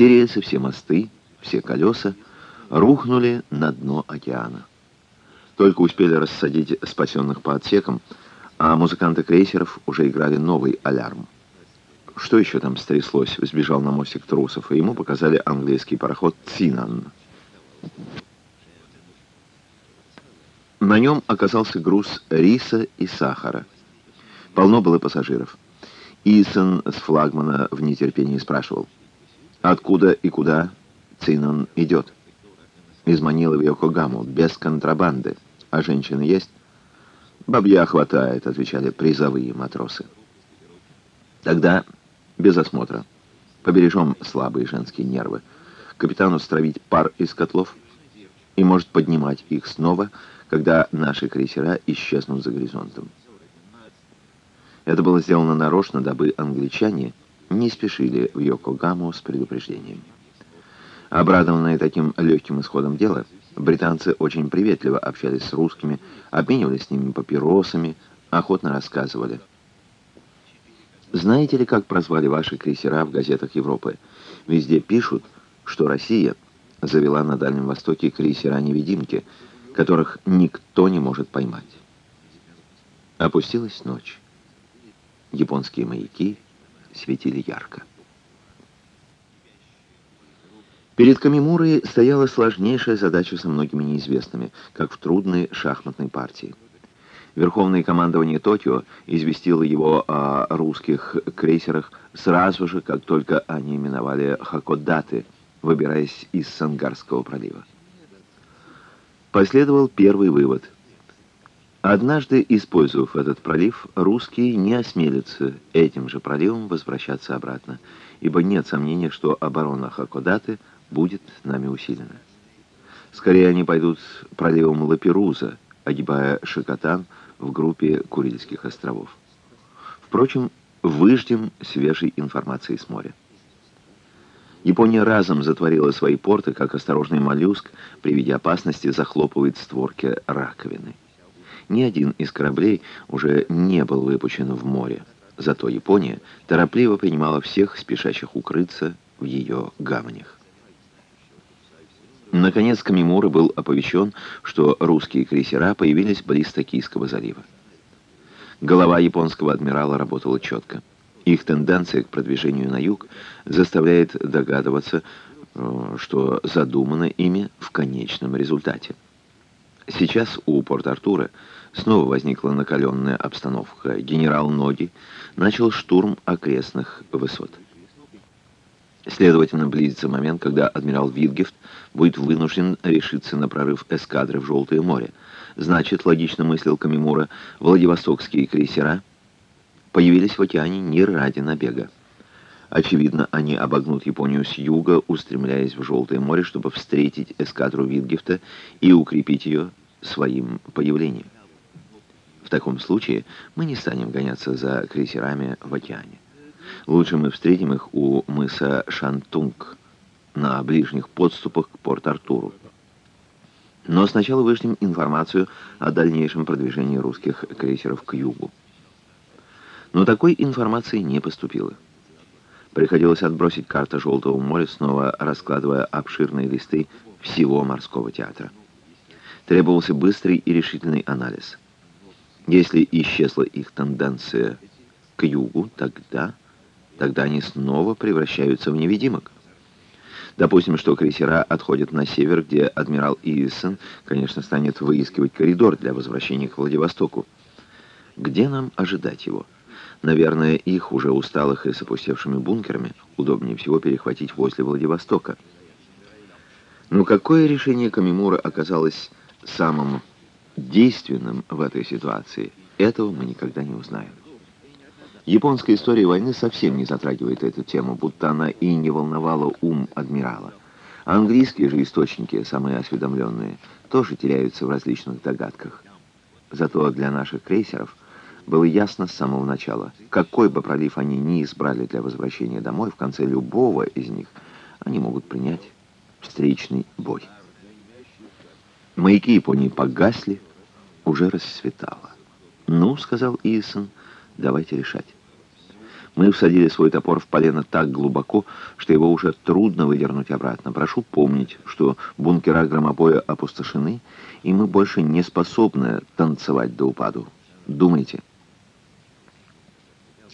Все рельсы, все мосты, все колеса рухнули на дно океана. Только успели рассадить спасенных по отсекам, а музыканты крейсеров уже играли новый алярм. Что еще там стряслось, сбежал на мостик трусов, и ему показали английский пароход «Цинан». На нем оказался груз риса и сахара. Полно было пассажиров. Исон с флагмана в нетерпении спрашивал, откуда и куда Цинан идет. Из Манилы в Йокогаму, без контрабанды. А женщины есть? «Бабья хватает», — отвечали призовые матросы. Тогда без осмотра. Побережем слабые женские нервы. Капитану стравить пар из котлов и может поднимать их снова, когда наши крейсера исчезнут за горизонтом. Это было сделано нарочно, дабы англичане не спешили в Йокогаму с предупреждением. Обрадованные таким легким исходом дела, британцы очень приветливо общались с русскими, обменивались с ними папиросами, охотно рассказывали. Знаете ли, как прозвали ваши крейсера в газетах Европы? Везде пишут, что Россия завела на Дальнем Востоке крейсера-невидимки, которых никто не может поймать. Опустилась ночь. Японские маяки светили ярко. Перед Камимурой стояла сложнейшая задача со многими неизвестными, как в трудной шахматной партии. Верховное командование Токио известило его о русских крейсерах сразу же, как только они миновали Хакодаты, выбираясь из Сангарского пролива. Последовал первый вывод – Однажды, использовав этот пролив, русские не осмелятся этим же проливом возвращаться обратно, ибо нет сомнения, что оборона Хакодаты будет нами усилена. Скорее они пойдут проливом Лаперуза, огибая Шикотан в группе Курильских островов. Впрочем, выждем свежей информации с моря. Япония разом затворила свои порты, как осторожный моллюск при виде опасности захлопывает створки раковины. Ни один из кораблей уже не был выпущен в море. Зато Япония торопливо принимала всех, спешащих укрыться в ее гаванях. Наконец Камимура был оповещен, что русские крейсера появились близ Токийского залива. Голова японского адмирала работала четко. Их тенденция к продвижению на юг заставляет догадываться, э, что задумано ими в конечном результате. Сейчас у Порт-Артура снова возникла накаленная обстановка. Генерал Ноги начал штурм окрестных высот. Следовательно, близится момент, когда адмирал Витгефт будет вынужден решиться на прорыв эскадры в Желтое море. Значит, логично мыслил Камимура, Владивостокские крейсера появились в океане не ради набега. Очевидно, они обогнут Японию с юга, устремляясь в Желтое море, чтобы встретить эскадру Витгефта и укрепить ее своим появлением. В таком случае мы не станем гоняться за крейсерами в океане. Лучше мы встретим их у мыса Шантунг на ближних подступах к Порт-Артуру. Но сначала вышлем информацию о дальнейшем продвижении русских крейсеров к югу. Но такой информации не поступило. Приходилось отбросить карты Желтого моря, снова раскладывая обширные листы всего морского театра. Требовался быстрый и решительный анализ – если исчезла их тенденция к югу, тогда, тогда они снова превращаются в невидимок. Допустим, что крейсера отходят на север, где адмирал Иисон, конечно, станет выискивать коридор для возвращения к Владивостоку. Где нам ожидать его? Наверное, их, уже усталых и с опустевшими бункерами, удобнее всего перехватить возле Владивостока. Но какое решение Камимура оказалось самым действенным в этой ситуации, этого мы никогда не узнаем. Японская история войны совсем не затрагивает эту тему, будто она и не волновала ум адмирала. английские же источники, самые осведомленные, тоже теряются в различных догадках. Зато для наших крейсеров было ясно с самого начала, какой бы пролив они ни избрали для возвращения домой, в конце любого из них они могут принять встречный бой. Маяки Японии погасли, уже рассветало. «Ну, — сказал Исон, — давайте решать». Мы всадили свой топор в полено так глубоко, что его уже трудно выдернуть обратно. Прошу помнить, что бункера громобоя опустошены, и мы больше не способны танцевать до упаду. Думайте».